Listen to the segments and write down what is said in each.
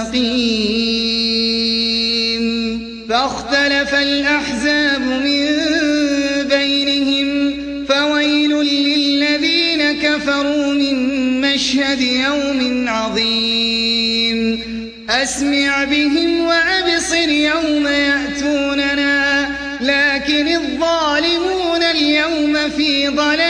مستقيم فاختلف الأحزاب من بينهم فويل للذين كفروا من مشهد يوم عظيم. أسمع بهم وأبصر يوم يأتوننا لكن الظالمون اليوم في ضلال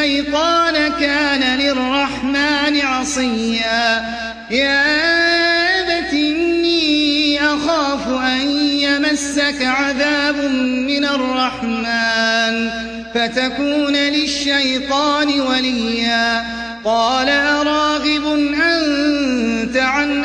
الشيطان كان للرحمن عصيا. يا أبت إني أخاف أن يمسك عذاب من الرحمن فتكون للشيطان وليا. قال أراغب أنت عن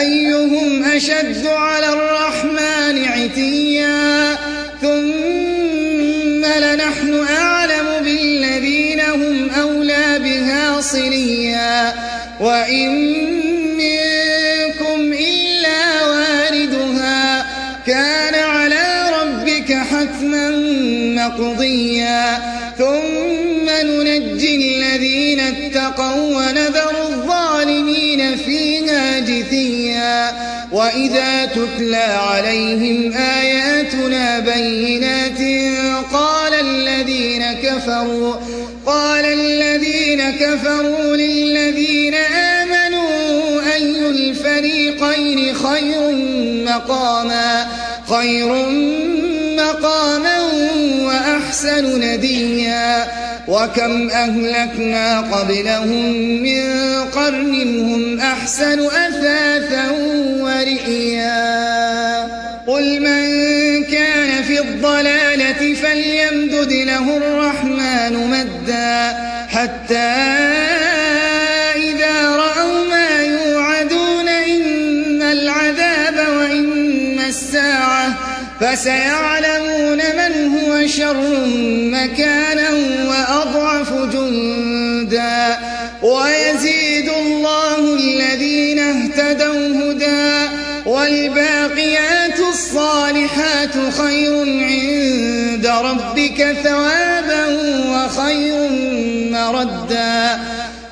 أيهم أشد على الرحمن عتيا ثم لنحن أعلم بالذين هم أولى بها صليا وإن وإذا تتلى عليهم آياتنا بينات قال الذين كفروا قال الذين كفروا للذين آمنوا أي الفريقين خير مقاما خير مقاما وأحسن نديا وكم أهلكنا قبلهم من قرن هم أحسن أثاثا ورئيا قل من كان في الضلالة فليمدد له الرحمن مدا حتى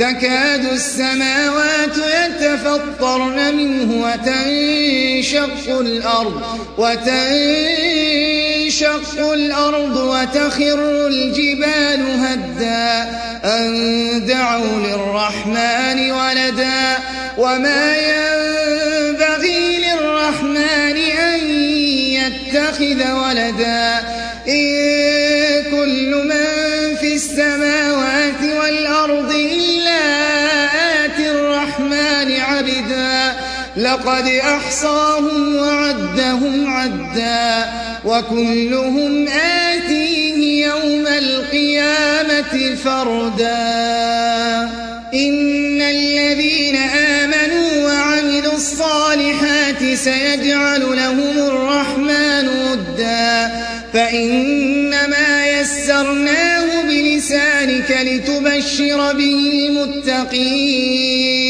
تكاد السماوات يتفطرن منه وتنشق الأرض وتنشق الأرض وتخر الجبال هدا أن دعوا للرحمن ولدا وما ينبغي للرحمن أن يتخذ ولدا لقد أحصاهم وعدهم عدا وكلهم آتيه يوم القيامة فردا. إن الذين آمنوا وعملوا الصالحات سيجعل لهم الرحمن ودا. فإنما يسرناه بلسانك لتبشر به المتقين.